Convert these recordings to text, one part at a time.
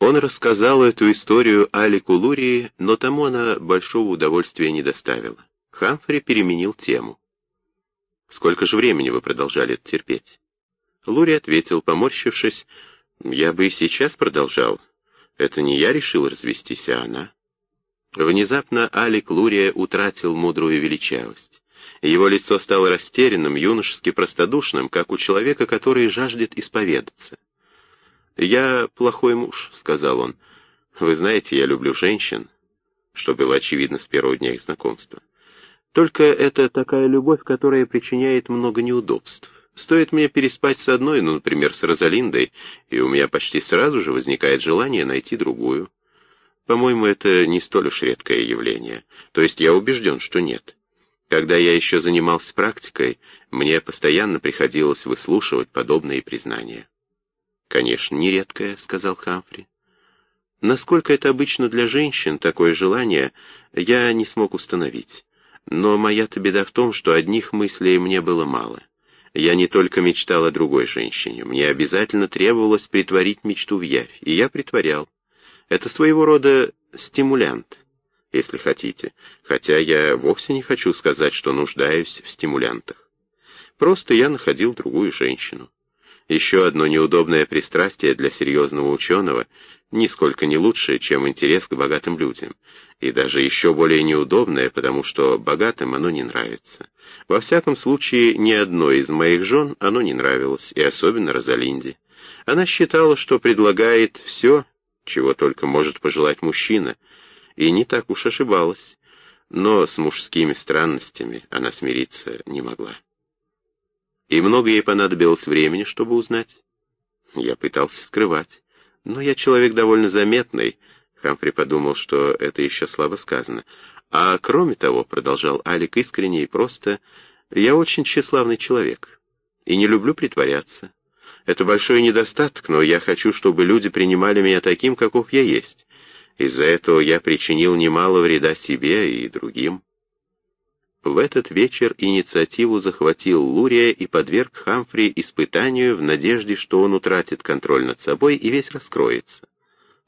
Он рассказал эту историю Алику Лурии, но тому она большого удовольствия не доставила. Хамфри переменил тему. «Сколько же времени вы продолжали это терпеть?» Лури ответил, поморщившись, «Я бы и сейчас продолжал. Это не я решил развестись, а она». Внезапно Алик Лурия утратил мудрую величавость. Его лицо стало растерянным, юношески простодушным, как у человека, который жаждет исповедаться. «Я плохой муж», — сказал он. «Вы знаете, я люблю женщин», что было очевидно с первого дня их знакомства. «Только это такая любовь, которая причиняет много неудобств. Стоит мне переспать с одной, ну, например, с Розалиндой, и у меня почти сразу же возникает желание найти другую. По-моему, это не столь уж редкое явление. То есть я убежден, что нет. Когда я еще занимался практикой, мне постоянно приходилось выслушивать подобные признания. «Конечно, нередкое», — сказал Хамфри. Насколько это обычно для женщин, такое желание, я не смог установить. Но моя-то беда в том, что одних мыслей мне было мало. Я не только мечтал о другой женщине, мне обязательно требовалось притворить мечту в явь, и я притворял. Это своего рода стимулянт, если хотите, хотя я вовсе не хочу сказать, что нуждаюсь в стимулянтах. Просто я находил другую женщину. Еще одно неудобное пристрастие для серьезного ученого, нисколько не лучшее, чем интерес к богатым людям, и даже еще более неудобное, потому что богатым оно не нравится. Во всяком случае, ни одной из моих жен оно не нравилось, и особенно Розалинде. Она считала, что предлагает все, чего только может пожелать мужчина, и не так уж ошибалась, но с мужскими странностями она смириться не могла. И много ей понадобилось времени, чтобы узнать. Я пытался скрывать. Но я человек довольно заметный. Хамфри подумал, что это еще слабо сказано. А кроме того, продолжал Алик искренне и просто, я очень тщеславный человек. И не люблю притворяться. Это большой недостаток, но я хочу, чтобы люди принимали меня таким, каков я есть. Из-за этого я причинил немало вреда себе и другим. В этот вечер инициативу захватил Лурия и подверг Хамфри испытанию в надежде, что он утратит контроль над собой и весь раскроется.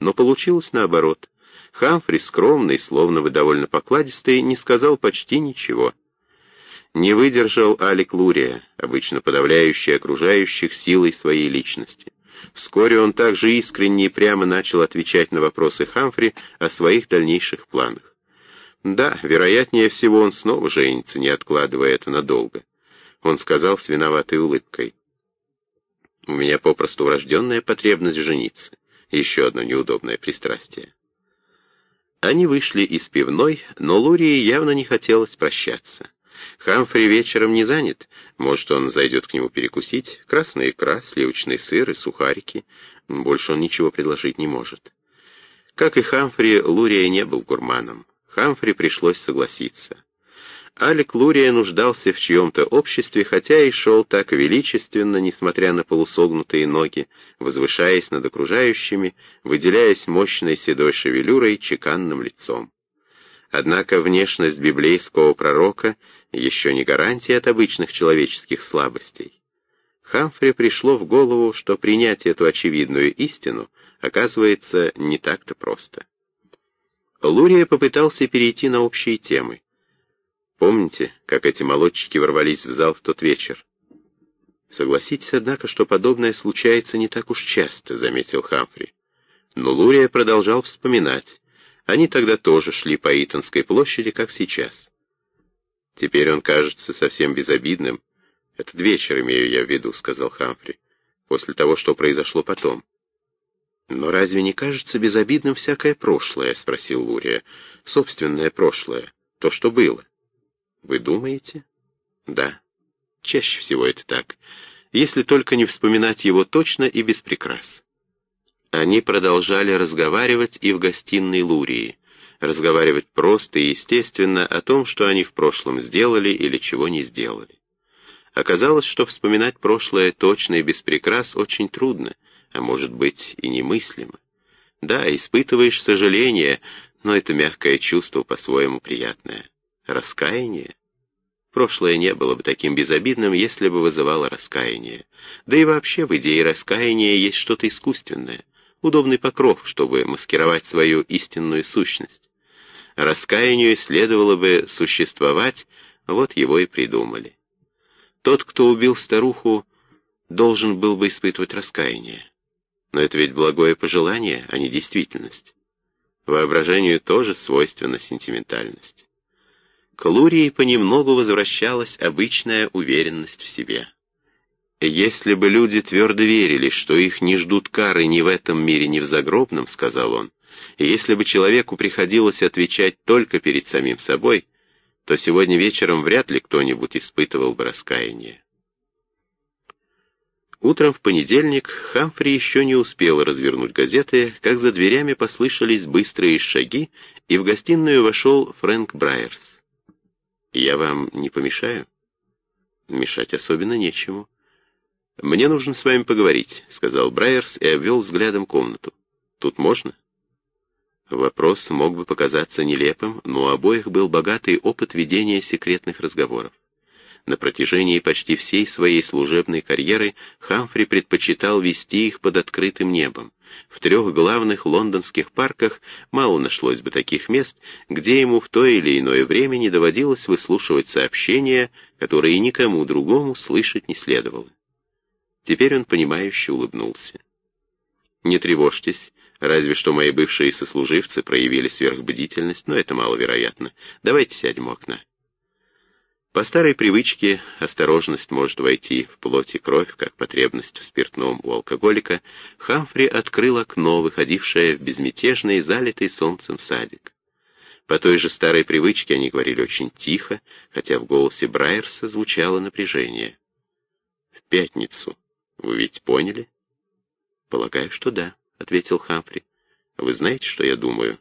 Но получилось наоборот. Хамфри, скромный, словно бы довольно покладистый, не сказал почти ничего. Не выдержал Алик Лурия, обычно подавляющий окружающих силой своей личности. Вскоре он также искренне и прямо начал отвечать на вопросы Хамфри о своих дальнейших планах. Да, вероятнее всего, он снова женится, не откладывая это надолго. Он сказал с виноватой улыбкой. У меня попросту врожденная потребность жениться. Еще одно неудобное пристрастие. Они вышли из пивной, но Лурии явно не хотелось прощаться. Хамфри вечером не занят, может, он зайдет к нему перекусить. Красная икра, сливочный сыр и сухарики. Больше он ничего предложить не может. Как и Хамфри, Лурия не был гурманом. Хамфри пришлось согласиться. Алик Лурия нуждался в чьем-то обществе, хотя и шел так величественно, несмотря на полусогнутые ноги, возвышаясь над окружающими, выделяясь мощной седой шевелюрой, чеканным лицом. Однако внешность библейского пророка еще не гарантия от обычных человеческих слабостей. Хамфри пришло в голову, что принять эту очевидную истину оказывается не так-то просто. Лурия попытался перейти на общие темы. Помните, как эти молодчики ворвались в зал в тот вечер? Согласитесь, однако, что подобное случается не так уж часто, заметил Хамфри. Но Лурия продолжал вспоминать. Они тогда тоже шли по Итонской площади, как сейчас. Теперь он кажется совсем безобидным. Этот вечер имею я в виду, сказал Хамфри, после того, что произошло потом. «Но разве не кажется безобидным всякое прошлое?» — спросил Лурия. «Собственное прошлое. То, что было». «Вы думаете?» «Да. Чаще всего это так. Если только не вспоминать его точно и без прикрас». Они продолжали разговаривать и в гостиной Лурии. Разговаривать просто и естественно о том, что они в прошлом сделали или чего не сделали. Оказалось, что вспоминать прошлое точно и без прикрас очень трудно — а может быть и немыслимо. Да, испытываешь сожаление, но это мягкое чувство по-своему приятное. Раскаяние? Прошлое не было бы таким безобидным, если бы вызывало раскаяние. Да и вообще в идее раскаяния есть что-то искусственное. удобный покров, чтобы маскировать свою истинную сущность. Раскаянию следовало бы существовать, вот его и придумали. Тот, кто убил старуху, должен был бы испытывать раскаяние. Но это ведь благое пожелание, а не действительность. Воображению тоже свойственна сентиментальность. К Лурии понемногу возвращалась обычная уверенность в себе. «Если бы люди твердо верили, что их не ждут кары ни в этом мире, ни в загробном, — сказал он, — и если бы человеку приходилось отвечать только перед самим собой, то сегодня вечером вряд ли кто-нибудь испытывал бы раскаяние. Утром в понедельник Хамфри еще не успел развернуть газеты, как за дверями послышались быстрые шаги, и в гостиную вошел Фрэнк Брайерс. «Я вам не помешаю?» «Мешать особенно нечему». «Мне нужно с вами поговорить», — сказал Брайерс и обвел взглядом комнату. «Тут можно?» Вопрос мог бы показаться нелепым, но у обоих был богатый опыт ведения секретных разговоров. На протяжении почти всей своей служебной карьеры Хамфри предпочитал вести их под открытым небом. В трех главных лондонских парках мало нашлось бы таких мест, где ему в то или иное время не доводилось выслушивать сообщения, которые никому другому слышать не следовало. Теперь он понимающе улыбнулся. «Не тревожьтесь, Разве что мои бывшие сослуживцы проявили сверхбдительность, но это маловероятно. Давайте сядем у окна. По старой привычке осторожность может войти в плоть и кровь, как потребность в спиртном у алкоголика, Хамфри открыл окно, выходившее в безмятежный, залитый солнцем садик. По той же старой привычке они говорили очень тихо, хотя в голосе Брайерса звучало напряжение. «В пятницу. Вы ведь поняли?» «Полагаю, что да» ответил Хамфри. «Вы знаете, что я думаю?»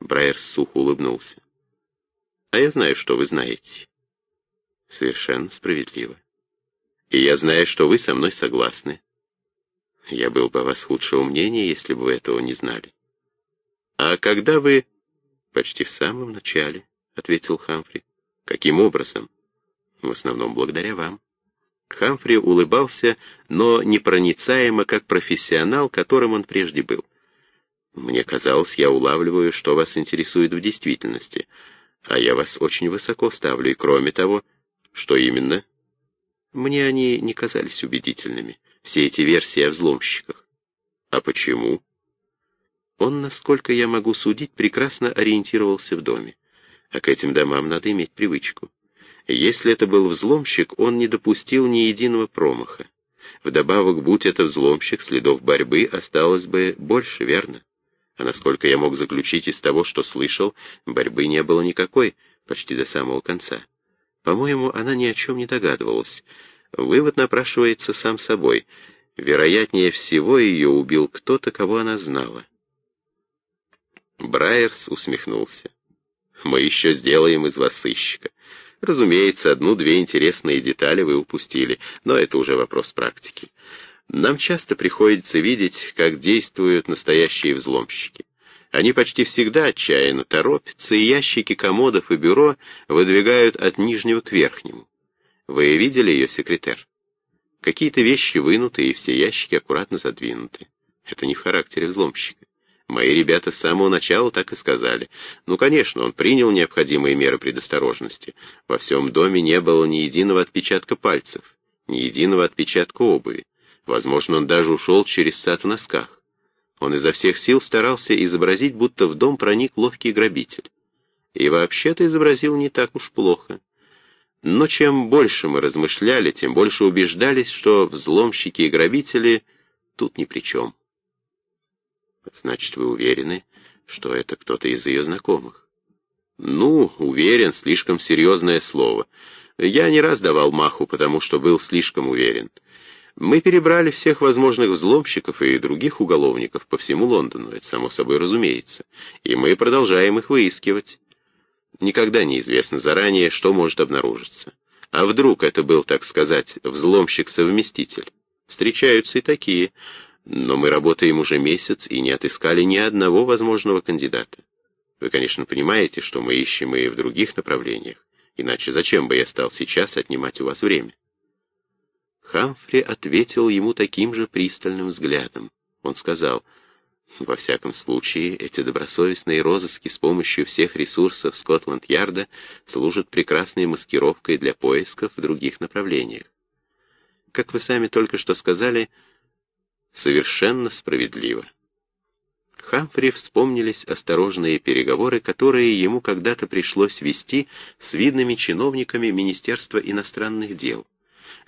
Брайер сухо улыбнулся. «А я знаю, что вы знаете». «Совершенно справедливо. И я знаю, что вы со мной согласны. Я был бы вас худшего мнения, если бы вы этого не знали». «А когда вы...» «Почти в самом начале», — ответил Хамфри. «Каким образом?» «В основном благодаря вам». Хамфри улыбался, но непроницаемо, как профессионал, которым он прежде был. «Мне казалось, я улавливаю, что вас интересует в действительности, а я вас очень высоко ставлю, и кроме того, что именно?» Мне они не казались убедительными, все эти версии о взломщиках. А почему? Он, насколько я могу судить, прекрасно ориентировался в доме. А к этим домам надо иметь привычку. Если это был взломщик, он не допустил ни единого промаха. Вдобавок, будь это взломщик, следов борьбы осталось бы больше, верно? А насколько я мог заключить из того, что слышал, борьбы не было никакой, почти до самого конца. По-моему, она ни о чем не догадывалась. Вывод напрашивается сам собой. Вероятнее всего, ее убил кто-то, кого она знала. Брайерс усмехнулся. «Мы еще сделаем из вас сыщика. Разумеется, одну-две интересные детали вы упустили, но это уже вопрос практики. Нам часто приходится видеть, как действуют настоящие взломщики. Они почти всегда отчаянно торопятся, и ящики комодов и бюро выдвигают от нижнего к верхнему. Вы видели ее, секретарь? Какие-то вещи вынуты, и все ящики аккуратно задвинуты. Это не в характере взломщика. Мои ребята с самого начала так и сказали. Ну, конечно, он принял необходимые меры предосторожности. Во всем доме не было ни единого отпечатка пальцев, ни единого отпечатка обуви. Возможно, он даже ушел через сад в носках. Он изо всех сил старался изобразить, будто в дом проник ловкий грабитель. И вообще-то изобразил не так уж плохо. Но чем больше мы размышляли, тем больше убеждались, что взломщики и грабители тут ни при чем. Значит, вы уверены, что это кто-то из ее знакомых? Ну, уверен, слишком серьезное слово. Я не раз давал маху, потому что был слишком уверен. Мы перебрали всех возможных взломщиков и других уголовников по всему Лондону, это само собой разумеется, и мы продолжаем их выискивать. Никогда не известно заранее, что может обнаружиться. А вдруг это был, так сказать, взломщик-совместитель? Встречаются и такие, но мы работаем уже месяц и не отыскали ни одного возможного кандидата. Вы, конечно, понимаете, что мы ищем и в других направлениях, иначе зачем бы я стал сейчас отнимать у вас время? Хамфри ответил ему таким же пристальным взглядом. Он сказал, Во всяком случае, эти добросовестные розыски с помощью всех ресурсов Скотланд-Ярда служат прекрасной маскировкой для поисков в других направлениях. Как вы сами только что сказали, совершенно справедливо. Хамфри вспомнились осторожные переговоры, которые ему когда-то пришлось вести с видными чиновниками Министерства иностранных дел,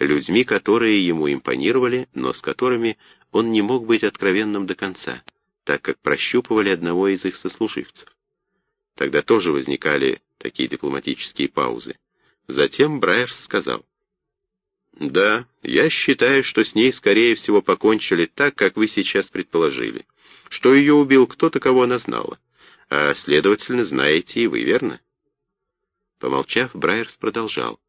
людьми, которые ему импонировали, но с которыми он не мог быть откровенным до конца, так как прощупывали одного из их сослуживцев. Тогда тоже возникали такие дипломатические паузы. Затем Брайерс сказал, «Да, я считаю, что с ней, скорее всего, покончили так, как вы сейчас предположили что ее убил кто-то, кого она знала. А, следовательно, знаете и вы, верно? Помолчав, Брайерс продолжал.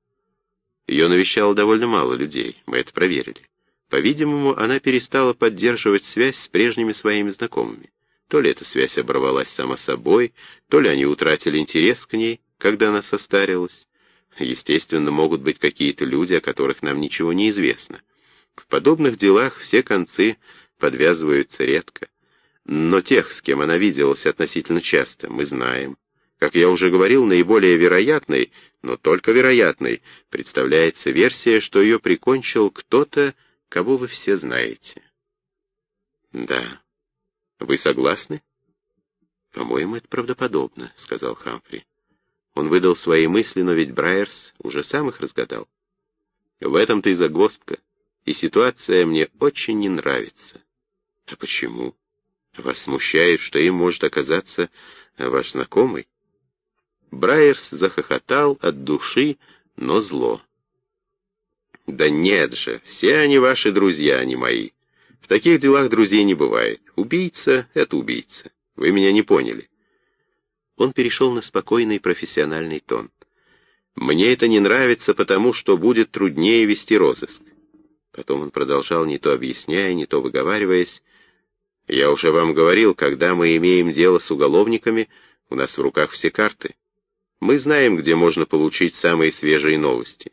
Ее навещало довольно мало людей, мы это проверили. По-видимому, она перестала поддерживать связь с прежними своими знакомыми. То ли эта связь оборвалась сама собой, то ли они утратили интерес к ней, когда она состарилась. Естественно, могут быть какие-то люди, о которых нам ничего не известно. В подобных делах все концы подвязываются редко. Но тех, с кем она виделась относительно часто, мы знаем. Как я уже говорил, наиболее вероятной, но только вероятной, представляется версия, что ее прикончил кто-то, кого вы все знаете. Да. Вы согласны? По-моему, это правдоподобно, сказал Хамфри. Он выдал свои мысли, но ведь Брайерс уже сам их разгадал. В этом-то и загвоздка, и ситуация мне очень не нравится. А почему? Вас смущает, что им может оказаться ваш знакомый?» Брайерс захохотал от души, но зло. «Да нет же, все они ваши друзья, а не мои. В таких делах друзей не бывает. Убийца — это убийца. Вы меня не поняли». Он перешел на спокойный профессиональный тон. «Мне это не нравится, потому что будет труднее вести розыск». Потом он продолжал, не то объясняя, не то выговариваясь, я уже вам говорил, когда мы имеем дело с уголовниками, у нас в руках все карты. Мы знаем, где можно получить самые свежие новости.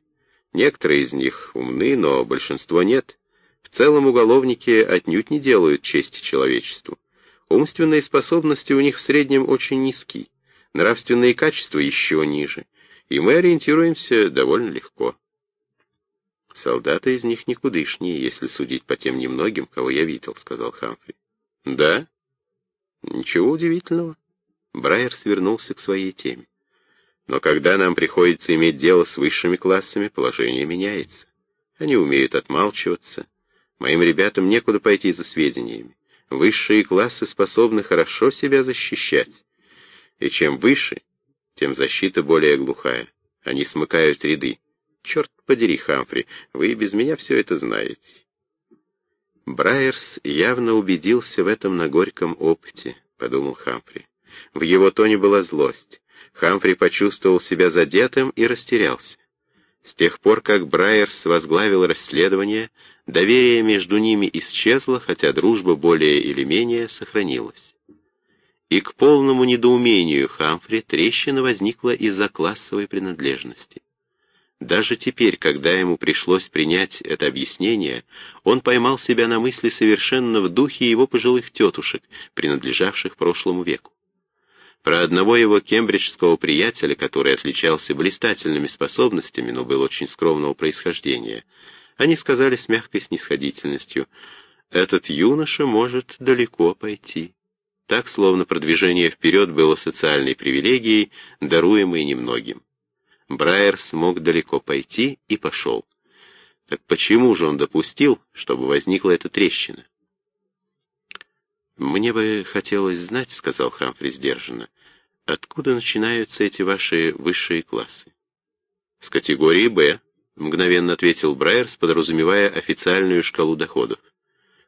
Некоторые из них умны, но большинство нет. В целом уголовники отнюдь не делают чести человечеству. Умственные способности у них в среднем очень низки, нравственные качества еще ниже, и мы ориентируемся довольно легко. Солдаты из них никудышнее, если судить по тем немногим, кого я видел, — сказал Хамфри. Да? Ничего удивительного. Брайер свернулся к своей теме. Но когда нам приходится иметь дело с высшими классами, положение меняется. Они умеют отмалчиваться. Моим ребятам некуда пойти за сведениями. Высшие классы способны хорошо себя защищать. И чем выше, тем защита более глухая. Они смыкают ряды. Черт подери, Хамфри, вы и без меня все это знаете. Брайерс явно убедился в этом на горьком опыте, подумал Хамфри. В его тоне была злость. Хамфри почувствовал себя задетым и растерялся. С тех пор, как Брайерс возглавил расследование, доверие между ними исчезло, хотя дружба более или менее сохранилась. И к полному недоумению Хамфри трещина возникла из-за классовой принадлежности. Даже теперь, когда ему пришлось принять это объяснение, он поймал себя на мысли совершенно в духе его пожилых тетушек, принадлежавших прошлому веку. Про одного его кембриджского приятеля, который отличался блистательными способностями, но был очень скромного происхождения, они сказали с мягкой снисходительностью, «Этот юноша может далеко пойти». Так, словно продвижение вперед было социальной привилегией, даруемой немногим. Брайер смог далеко пойти и пошел. Так почему же он допустил, чтобы возникла эта трещина? «Мне бы хотелось знать, — сказал Хамфри сдержанно, — откуда начинаются эти ваши высшие классы?» «С категории «Б», — мгновенно ответил Брайерс, подразумевая официальную шкалу доходов.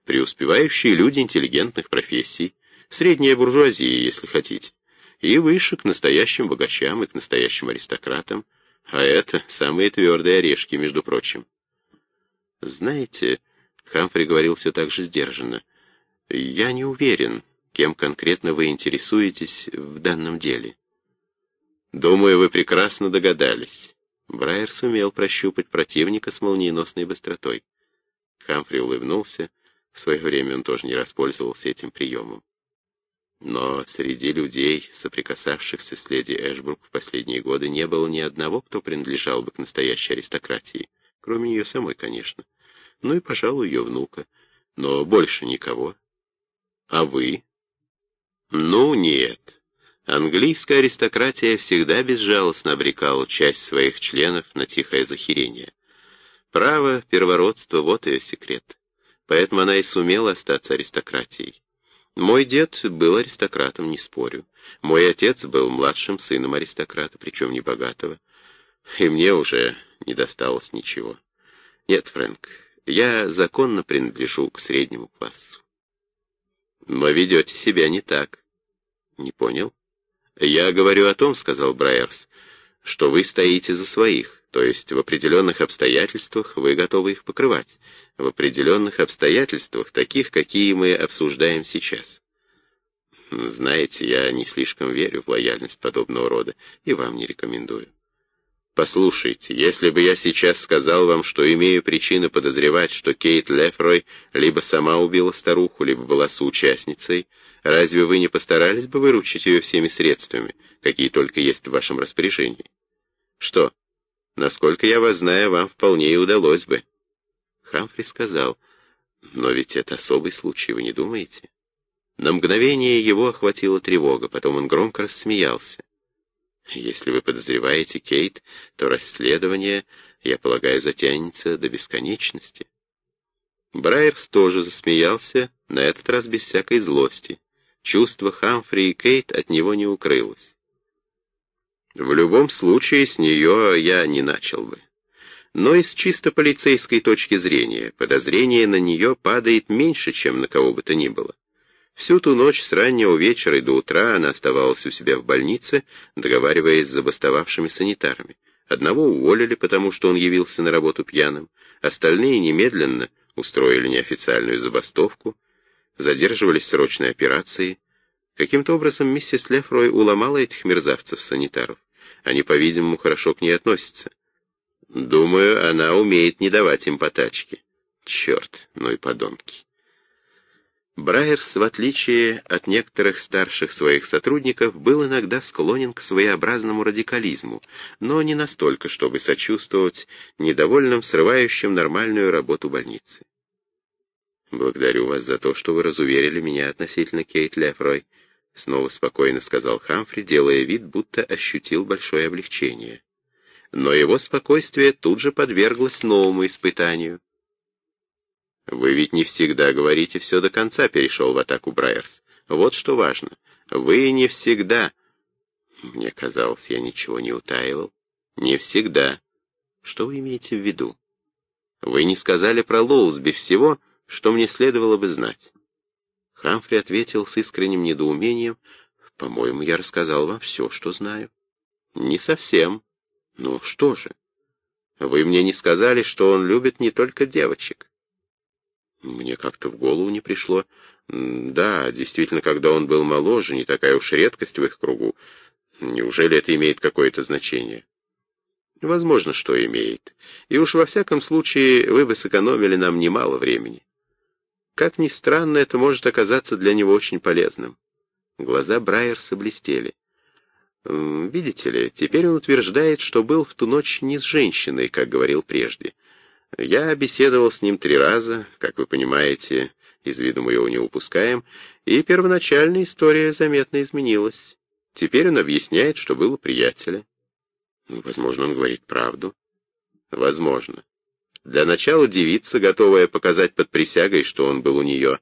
«Преуспевающие люди интеллигентных профессий, средняя буржуазия, если хотите и выше к настоящим богачам и к настоящим аристократам, а это самые твердые орешки, между прочим. Знаете, Хамфри говорил все так же сдержанно, я не уверен, кем конкретно вы интересуетесь в данном деле. Думаю, вы прекрасно догадались. Брайер сумел прощупать противника с молниеносной быстротой. Хамфри улыбнулся. В свое время он тоже не воспользовался этим приемом. Но среди людей, соприкасавшихся с леди Эшбрук в последние годы, не было ни одного, кто принадлежал бы к настоящей аристократии, кроме нее самой, конечно. Ну и, пожалуй, ее внука. Но больше никого. А вы? Ну, нет. Английская аристократия всегда безжалостно обрекала часть своих членов на тихое захерение. Право, первородство — вот ее секрет. Поэтому она и сумела остаться аристократией. Мой дед был аристократом, не спорю. Мой отец был младшим сыном аристократа, причем небогатого. И мне уже не досталось ничего. Нет, Фрэнк, я законно принадлежу к среднему классу. Но ведете себя не так. Не понял? Я говорю о том, сказал Брайерс, что вы стоите за своих, то есть в определенных обстоятельствах вы готовы их покрывать в определенных обстоятельствах, таких, какие мы обсуждаем сейчас. Знаете, я не слишком верю в лояльность подобного рода и вам не рекомендую. Послушайте, если бы я сейчас сказал вам, что имею причины подозревать, что Кейт Лефрой либо сама убила старуху, либо была соучастницей, разве вы не постарались бы выручить ее всеми средствами, какие только есть в вашем распоряжении? Что, насколько я вас знаю, вам вполне и удалось бы. Хамфри сказал, «Но ведь это особый случай, вы не думаете?» На мгновение его охватила тревога, потом он громко рассмеялся. «Если вы подозреваете Кейт, то расследование, я полагаю, затянется до бесконечности». Брайерс тоже засмеялся, на этот раз без всякой злости. Чувство Хамфри и Кейт от него не укрылось. «В любом случае, с нее я не начал бы. Но из чисто полицейской точки зрения подозрение на нее падает меньше, чем на кого бы то ни было. Всю ту ночь с раннего вечера и до утра она оставалась у себя в больнице, договариваясь с забастовавшими санитарами. Одного уволили, потому что он явился на работу пьяным, остальные немедленно устроили неофициальную забастовку, задерживались срочные операции. Каким-то образом миссис Лефрой уломала этих мерзавцев-санитаров. Они, по-видимому, хорошо к ней относятся. Думаю, она умеет не давать им потачки. Черт, ну и подонки. Брайерс, в отличие от некоторых старших своих сотрудников, был иногда склонен к своеобразному радикализму, но не настолько, чтобы сочувствовать недовольным, срывающим нормальную работу больницы. «Благодарю вас за то, что вы разуверили меня относительно Кейт Лефрой», — снова спокойно сказал Хамфри, делая вид, будто ощутил большое облегчение но его спокойствие тут же подверглось новому испытанию. «Вы ведь не всегда говорите все до конца», — перешел в атаку Брайерс. «Вот что важно. Вы не всегда...» Мне казалось, я ничего не утаивал. «Не всегда. Что вы имеете в виду? Вы не сказали про Лоузби всего, что мне следовало бы знать». Хамфри ответил с искренним недоумением. «По-моему, я рассказал вам все, что знаю». «Не совсем», ну что же? Вы мне не сказали, что он любит не только девочек. Мне как-то в голову не пришло. Да, действительно, когда он был моложе, не такая уж редкость в их кругу. Неужели это имеет какое-то значение? Возможно, что имеет. И уж во всяком случае вы бы сэкономили нам немало времени. Как ни странно, это может оказаться для него очень полезным. Глаза Брайерса блестели. Видите ли, теперь он утверждает, что был в ту ночь не с женщиной, как говорил прежде. Я беседовал с ним три раза, как вы понимаете, из виду мы его не упускаем, и первоначальная история заметно изменилась. Теперь он объясняет, что был у приятеля. Возможно, он говорит правду. Возможно. Для начала девица, готовая показать под присягой, что он был у нее.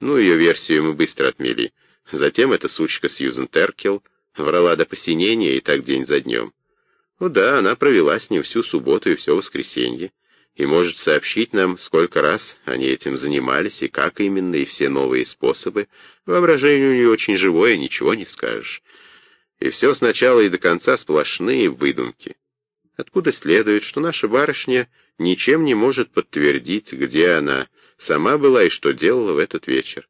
Ну, ее версию мы быстро отмели. Затем эта сучка Сьюзен Теркелл, Врала до посинения и так день за днем. Ну да, она провела с ним всю субботу и все воскресенье, и может сообщить нам, сколько раз они этим занимались, и как именно, и все новые способы. Воображение у нее очень живое, ничего не скажешь. И все сначала и до конца сплошные выдумки. Откуда следует, что наша барышня ничем не может подтвердить, где она сама была и что делала в этот вечер.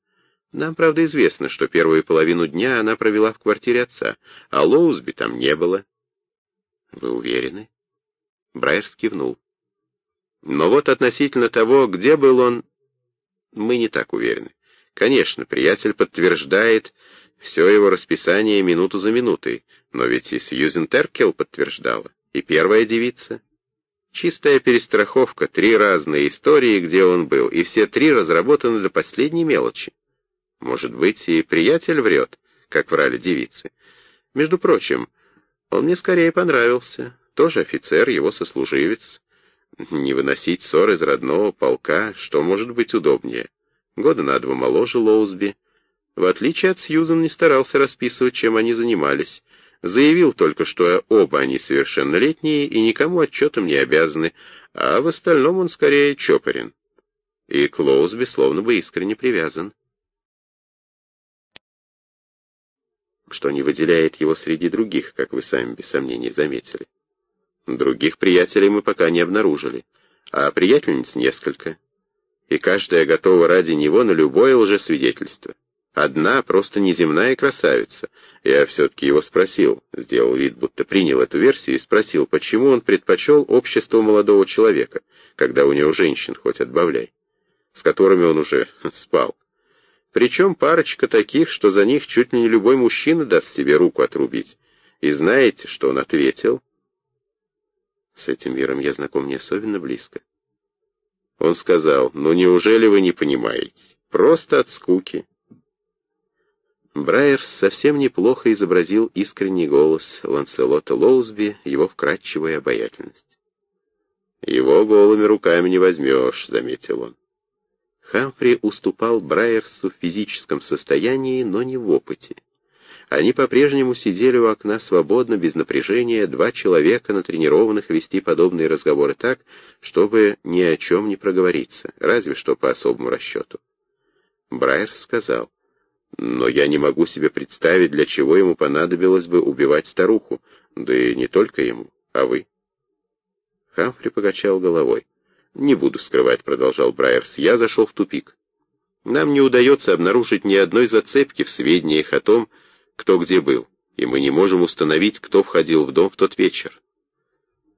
Нам, правда, известно, что первую половину дня она провела в квартире отца, а Лоузби там не было. Вы уверены? Брайерс кивнул. Но вот относительно того, где был он, мы не так уверены. Конечно, приятель подтверждает Все его расписание минуту за минутой, но ведь и Сьюзен Теркел подтверждала, и первая девица. Чистая перестраховка, три разные истории, где он был, и все три разработаны до последней мелочи. Может быть, и приятель врет, как врали девицы. Между прочим, он мне скорее понравился, тоже офицер, его сослуживец. Не выносить ссор из родного полка, что может быть удобнее. Года на два моложе Лоузби. В отличие от Сьюзан, не старался расписывать, чем они занимались. Заявил только, что оба они совершеннолетние и никому отчетом не обязаны, а в остальном он скорее чопорен. И к Лоузби словно бы искренне привязан. Что не выделяет его среди других, как вы сами без сомнения заметили. Других приятелей мы пока не обнаружили, а приятельниц несколько. И каждая готова ради него на любое лжесвидетельство. Одна просто неземная красавица. Я все-таки его спросил, сделал вид, будто принял эту версию, и спросил, почему он предпочел общество молодого человека, когда у него женщин хоть отбавляй, с которыми он уже спал. Причем парочка таких, что за них чуть ли не любой мужчина даст себе руку отрубить. И знаете, что он ответил? С этим миром я знаком не особенно близко. Он сказал, ну неужели вы не понимаете? Просто от скуки. Брайерс совсем неплохо изобразил искренний голос Ланселота Лоузби, его вкрадчивая обаятельность. «Его голыми руками не возьмешь», — заметил он. Хамфри уступал Брайерсу в физическом состоянии, но не в опыте. Они по-прежнему сидели у окна свободно, без напряжения, два человека, натренированных вести подобные разговоры так, чтобы ни о чем не проговориться, разве что по особому расчету. Брайерс сказал, «Но я не могу себе представить, для чего ему понадобилось бы убивать старуху, да и не только ему, а вы». Хамфри покачал головой. «Не буду скрывать», — продолжал Брайерс, — «я зашел в тупик. Нам не удается обнаружить ни одной зацепки в сведениях о том, кто где был, и мы не можем установить, кто входил в дом в тот вечер.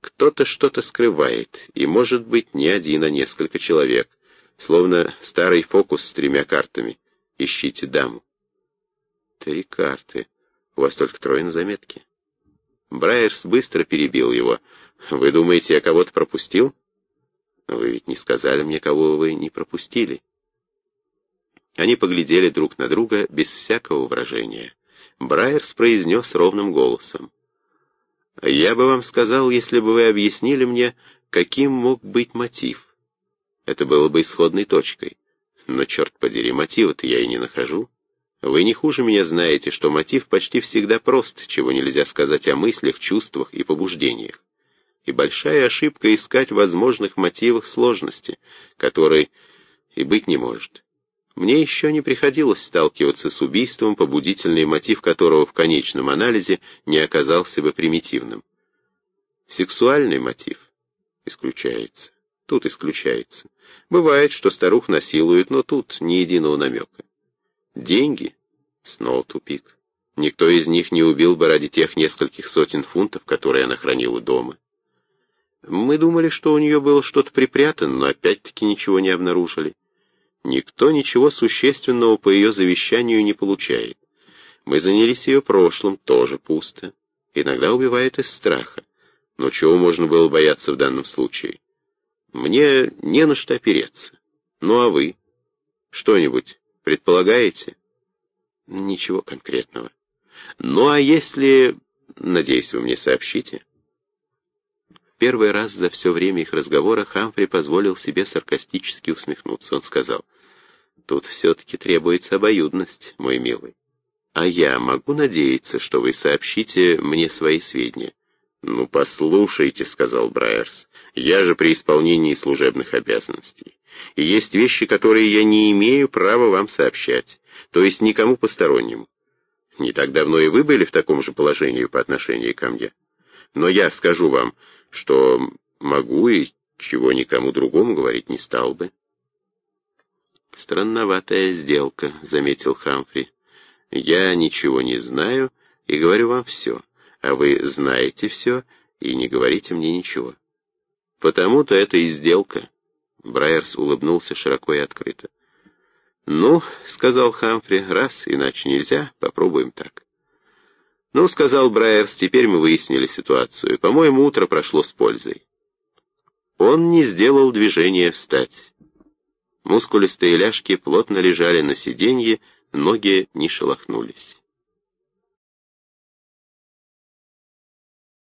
Кто-то что-то скрывает, и, может быть, не один, а несколько человек, словно старый фокус с тремя картами. Ищите даму. Три карты. У вас только трое на заметке. Брайерс быстро перебил его. Вы думаете, я кого-то пропустил? Вы ведь не сказали мне, кого вы не пропустили. Они поглядели друг на друга без всякого выражения. Брайерс произнес ровным голосом. «Я бы вам сказал, если бы вы объяснили мне, каким мог быть мотив. Это было бы исходной точкой. Но, черт подери, мотива-то я и не нахожу. Вы не хуже меня знаете, что мотив почти всегда прост, чего нельзя сказать о мыслях, чувствах и побуждениях. И большая ошибка искать возможных мотивах сложности, которой и быть не может. Мне еще не приходилось сталкиваться с убийством, побудительный мотив которого в конечном анализе не оказался бы примитивным. Сексуальный мотив исключается. Тут исключается. Бывает, что старух насилуют, но тут ни единого намека. Деньги? Снова тупик. Никто из них не убил бы ради тех нескольких сотен фунтов, которые она хранила дома. Мы думали, что у нее было что-то припрятано, но опять-таки ничего не обнаружили. Никто ничего существенного по ее завещанию не получает. Мы занялись ее прошлым, тоже пусто. Иногда убивает из страха. Но чего можно было бояться в данном случае? Мне не на что опереться. Ну а вы? Что-нибудь предполагаете? Ничего конкретного. Ну а если... Надеюсь, вы мне сообщите. Первый раз за все время их разговора Хамфри позволил себе саркастически усмехнуться. Он сказал, Тут все-таки требуется обоюдность, мой милый. А я могу надеяться, что вы сообщите мне свои сведения? Ну, послушайте, — сказал Брайерс, — я же при исполнении служебных обязанностей. И есть вещи, которые я не имею права вам сообщать, то есть никому постороннему. Не так давно и вы были в таком же положении по отношению ко мне. Но я скажу вам, что могу и чего никому другому говорить не стал бы. «Странноватая сделка», — заметил Хамфри. «Я ничего не знаю и говорю вам все, а вы знаете все и не говорите мне ничего». «Потому-то это и сделка», — Брайерс улыбнулся широко и открыто. «Ну, — сказал Хамфри, — раз иначе нельзя, попробуем так». «Ну, — сказал Брайерс, — теперь мы выяснили ситуацию. По-моему, утро прошло с пользой». Он не сделал движения встать. Мускулистые ляжки плотно лежали на сиденье, ноги не шелохнулись.